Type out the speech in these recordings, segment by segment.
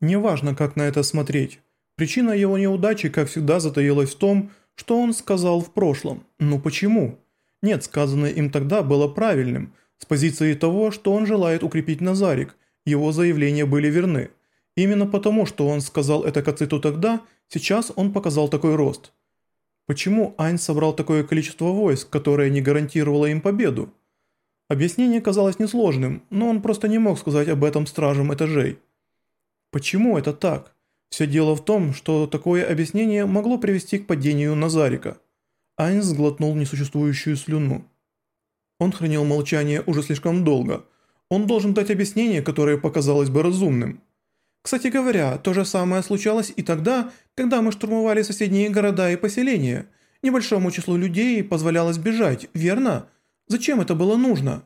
Неважно, как на это смотреть. Причина его неудачи, как всегда, затаилась в том, что он сказал в прошлом. Ну почему? Нет, сказанное им тогда было правильным, с позиции того, что он желает укрепить Назарик, его заявления были верны. Именно потому, что он сказал это Кациту тогда, сейчас он показал такой рост. Почему Айн собрал такое количество войск, которое не гарантировало им победу? Объяснение казалось несложным, но он просто не мог сказать об этом стражам этажей. Почему это так? Все дело в том, что такое объяснение могло привести к падению Назарика. Айнс сглотнул несуществующую слюну. Он хранил молчание уже слишком долго. Он должен дать объяснение, которое показалось бы разумным. Кстати говоря, то же самое случалось и тогда, когда мы штурмовали соседние города и поселения. Небольшому числу людей позволялось бежать, верно? Зачем это было нужно?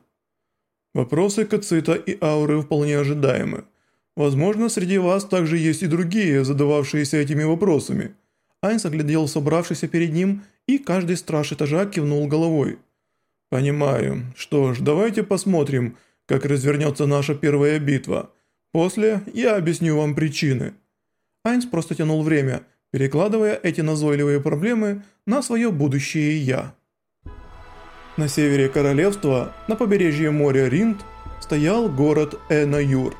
Вопросы Кацита и Ауры вполне ожидаемы. Возможно, среди вас также есть и другие, задававшиеся этими вопросами». Айнс оглядел собравшихся перед ним, и каждый страж этажа кивнул головой. «Понимаю. Что ж, давайте посмотрим, как развернется наша первая битва. После я объясню вам причины». Айнс просто тянул время, перекладывая эти назойливые проблемы на свое будущее «я». На севере королевства, на побережье моря Ринд, стоял город Энаюр.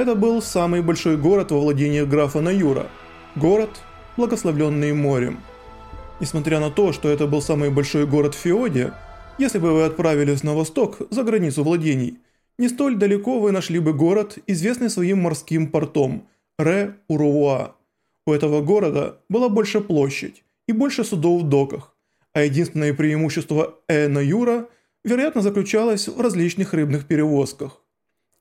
Это был самый большой город во владениях графа Наюра. Город, благословленный морем. Несмотря на то, что это был самый большой город в Феоде, если бы вы отправились на восток, за границу владений, не столь далеко вы нашли бы город, известный своим морским портом – Ре-Уруа. У этого города была больше площадь и больше судов в доках, а единственное преимущество Э-Наюра, вероятно, заключалось в различных рыбных перевозках.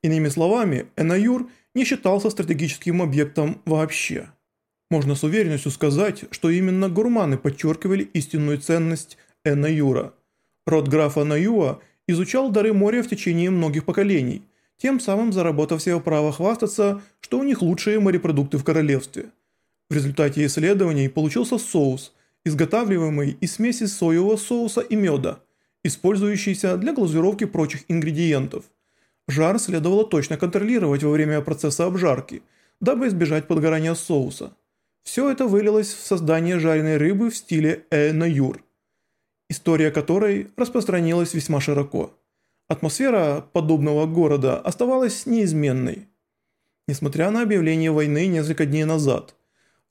Иными словами, Энаюр не считался стратегическим объектом вообще. Можно с уверенностью сказать, что именно гурманы подчеркивали истинную ценность Энаюра. Род графа Наюа изучал дары моря в течение многих поколений, тем самым заработав себе право хвастаться, что у них лучшие морепродукты в королевстве. В результате исследований получился соус, изготавливаемый из смеси соевого соуса и меда, использующийся для глазировки прочих ингредиентов – Жар следовало точно контролировать во время процесса обжарки, дабы избежать подгорания соуса. Все это вылилось в создание жареной рыбы в стиле э-на-юр, история которой распространилась весьма широко. Атмосфера подобного города оставалась неизменной. Несмотря на объявление войны несколько дней назад,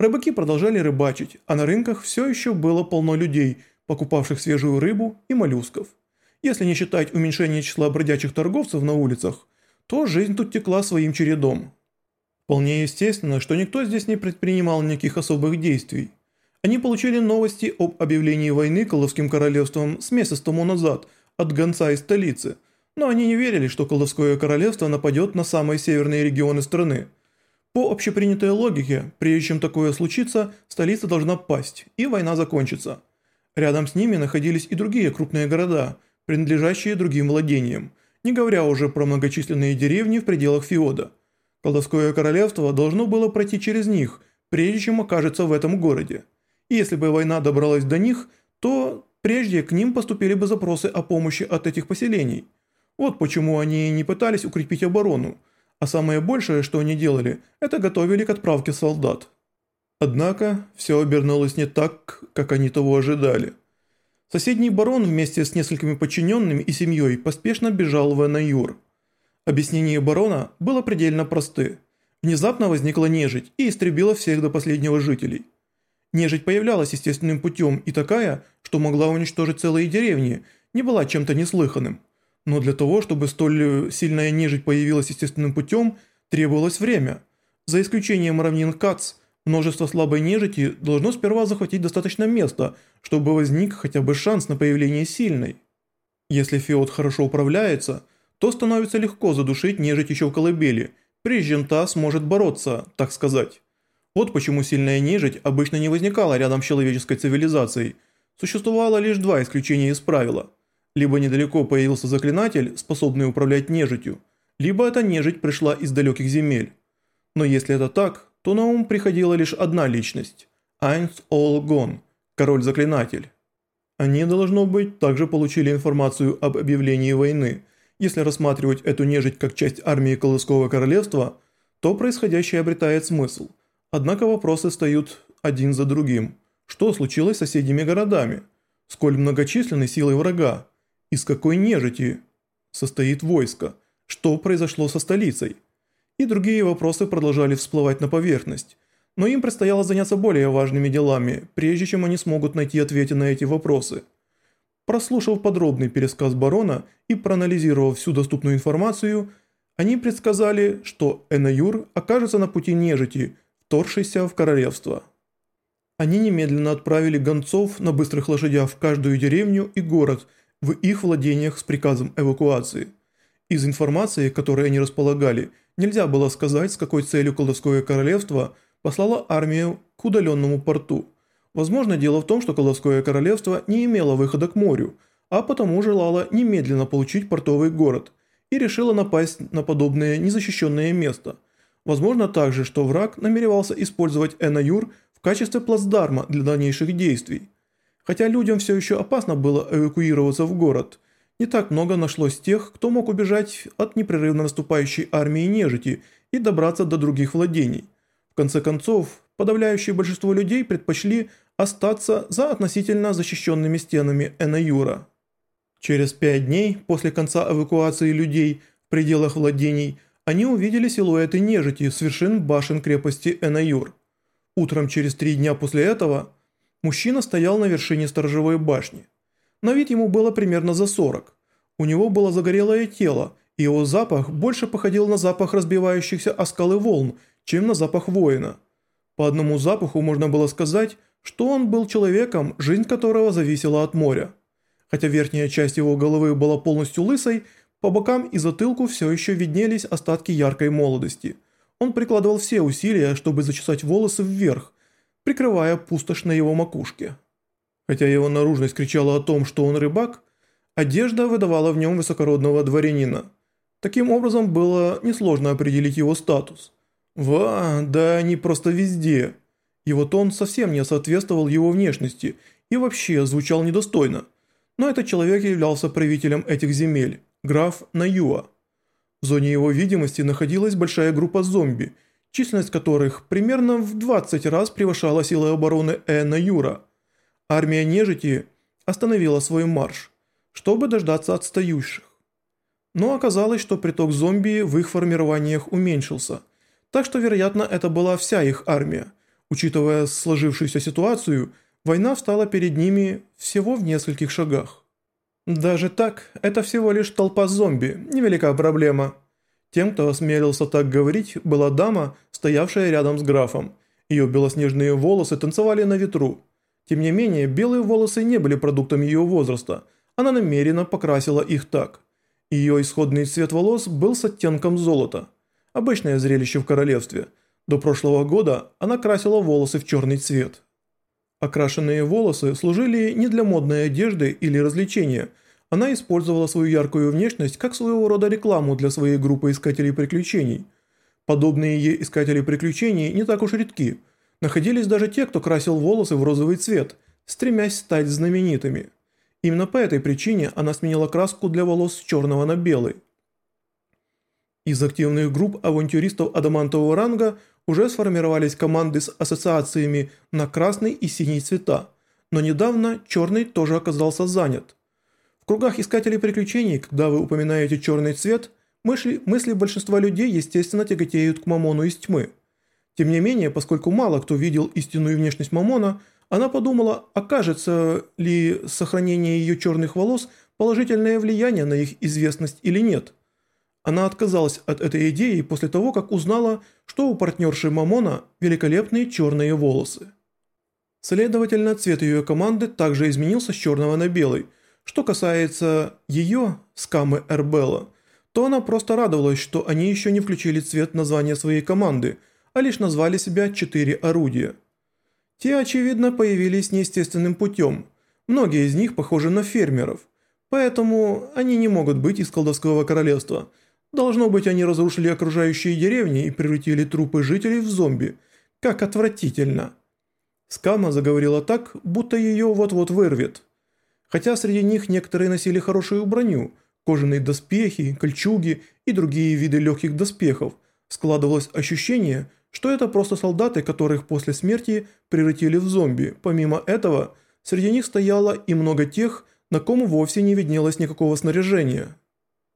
рыбаки продолжали рыбачить, а на рынках все еще было полно людей, покупавших свежую рыбу и моллюсков. Если не считать уменьшение числа бродячих торговцев на улицах, то жизнь тут текла своим чередом. Вполне естественно, что никто здесь не предпринимал никаких особых действий. Они получили новости об объявлении войны Колдовским королевством с месяца тому назад от гонца из столицы, но они не верили, что Колдовское королевство нападет на самые северные регионы страны. По общепринятой логике, прежде чем такое случится, столица должна пасть, и война закончится. Рядом с ними находились и другие крупные города – принадлежащие другим владениям, не говоря уже про многочисленные деревни в пределах Феода. Колдовское королевство должно было пройти через них, прежде чем окажется в этом городе. И если бы война добралась до них, то прежде к ним поступили бы запросы о помощи от этих поселений. Вот почему они не пытались укрепить оборону, а самое большее, что они делали, это готовили к отправке солдат. Однако, все обернулось не так, как они того ожидали. Соседний барон вместе с несколькими подчиненными и семьей поспешно бежал в Энаюр. Объяснение барона было предельно просты. Внезапно возникла нежить и истребила всех до последнего жителей. Нежить появлялась естественным путем и такая, что могла уничтожить целые деревни, не была чем-то неслыханным. Но для того, чтобы столь сильная нежить появилась естественным путем, требовалось время. За исключением равнин Кац – Множество слабой нежити должно сперва захватить достаточно места, чтобы возник хотя бы шанс на появление сильной. Если феод хорошо управляется, то становится легко задушить нежить еще в колыбели, прежде чем та сможет бороться, так сказать. Вот почему сильная нежить обычно не возникала рядом с человеческой цивилизацией. Существовало лишь два исключения из правила. Либо недалеко появился заклинатель, способный управлять нежитью, либо эта нежить пришла из далеких земель. Но если это так, то на ум приходила лишь одна личность – Айнс Олгон, король-заклинатель. Они, должно быть, также получили информацию об объявлении войны. Если рассматривать эту нежить как часть армии Колдовского королевства, то происходящее обретает смысл. Однако вопросы встают один за другим. Что случилось с соседними городами? Сколь многочисленны силы врага? Из какой нежити состоит войско? Что произошло со столицей? И другие вопросы продолжали всплывать на поверхность. Но им предстояло заняться более важными делами, прежде чем они смогут найти ответы на эти вопросы. Прослушав подробный пересказ барона и проанализировав всю доступную информацию, они предсказали, что Энаюр окажется на пути нежити, вторгшейся в королевство. Они немедленно отправили гонцов на быстрых лошадях в каждую деревню и город в их владениях с приказом эвакуации. Из информации, которой они располагали, нельзя было сказать, с какой целью колдовское королевство послало армию к удаленному порту. Возможно, дело в том, что колдовское королевство не имело выхода к морю, а потому желало немедленно получить портовый город и решило напасть на подобное незащищенное место. Возможно также, что враг намеревался использовать Энаюр в качестве плацдарма для дальнейших действий. Хотя людям все еще опасно было эвакуироваться в город, не так много нашлось тех, кто мог убежать от непрерывно наступающей армии нежити и добраться до других владений. В конце концов, подавляющее большинство людей предпочли остаться за относительно защищенными стенами Энаюра. Через пять дней после конца эвакуации людей в пределах владений они увидели силуэты нежити с вершин башен крепости Энаюр. Утром через три дня после этого мужчина стоял на вершине сторожевой башни. На вид ему было примерно за 40. У него было загорелое тело, и его запах больше походил на запах разбивающихся о скалы волн, чем на запах воина. По одному запаху можно было сказать, что он был человеком, жизнь которого зависела от моря. Хотя верхняя часть его головы была полностью лысой, по бокам и затылку все еще виднелись остатки яркой молодости. Он прикладывал все усилия, чтобы зачесать волосы вверх, прикрывая пустошь на его макушке. Хотя его наружность кричала о том, что он рыбак, одежда выдавала в нем высокородного дворянина. Таким образом, было несложно определить его статус. Ва, да они просто везде. Его тон совсем не соответствовал его внешности и вообще звучал недостойно – но этот человек являлся правителем этих земель, граф Наюа. В зоне его видимости находилась большая группа зомби, численность которых примерно в 20 раз превышала силы обороны Э Наюра. Армия нежити остановила свой марш, чтобы дождаться отстающих. Но оказалось, что приток зомби в их формированиях уменьшился, так что, вероятно, это была вся их армия. Учитывая сложившуюся ситуацию – Война встала перед ними всего в нескольких шагах. Даже так, это всего лишь толпа зомби, невелика проблема. Тем, кто осмелился так говорить, была дама, стоявшая рядом с графом. Ее белоснежные волосы танцевали на ветру. Тем не менее, белые волосы не были продуктом ее возраста, она намеренно покрасила их так. Ее исходный цвет волос был с оттенком золота. Обычное зрелище в королевстве. До прошлого года она красила волосы в черный цвет. Окрашенные волосы служили не для модной одежды или развлечения. Она использовала свою яркую внешность как своего рода рекламу для своей группы искателей приключений. Подобные ей искатели приключений не так уж редки. Находились даже те, кто красил волосы в розовый цвет, стремясь стать знаменитыми. Именно по этой причине она сменила краску для волос с черного на белый. Из активных групп авантюристов адамантового ранга уже сформировались команды с ассоциациями на красный и синий цвета, но недавно черный тоже оказался занят. В кругах искателей приключений, когда вы упоминаете черный цвет, мысли, мысли большинства людей естественно тяготеют к Мамону из тьмы. Тем не менее, поскольку мало кто видел истинную внешность Мамона, она подумала, окажется ли сохранение ее черных волос положительное влияние на их известность или нет – она отказалась от этой идеи после того, как узнала, что у партнерши Мамона великолепные черные волосы. Следовательно, цвет ее команды также изменился с черного на белый. Что касается ее, Скамы Эрбелла, то она просто радовалась, что они еще не включили цвет названия своей команды, а лишь назвали себя «четыре орудия». Те, очевидно, появились неестественным путем. Многие из них похожи на фермеров, поэтому они не могут быть из колдовского королевства – Должно быть, они разрушили окружающие деревни и превратили трупы жителей в зомби. Как отвратительно. Скама заговорила так, будто ее вот-вот вырвет. Хотя среди них некоторые носили хорошую броню, кожаные доспехи, кольчуги и другие виды легких доспехов, Складывалось ощущение, что это просто солдаты, которых после смерти превратили в зомби. Помимо этого, среди них стояло и много тех, на ком вовсе не виднелось никакого снаряжения.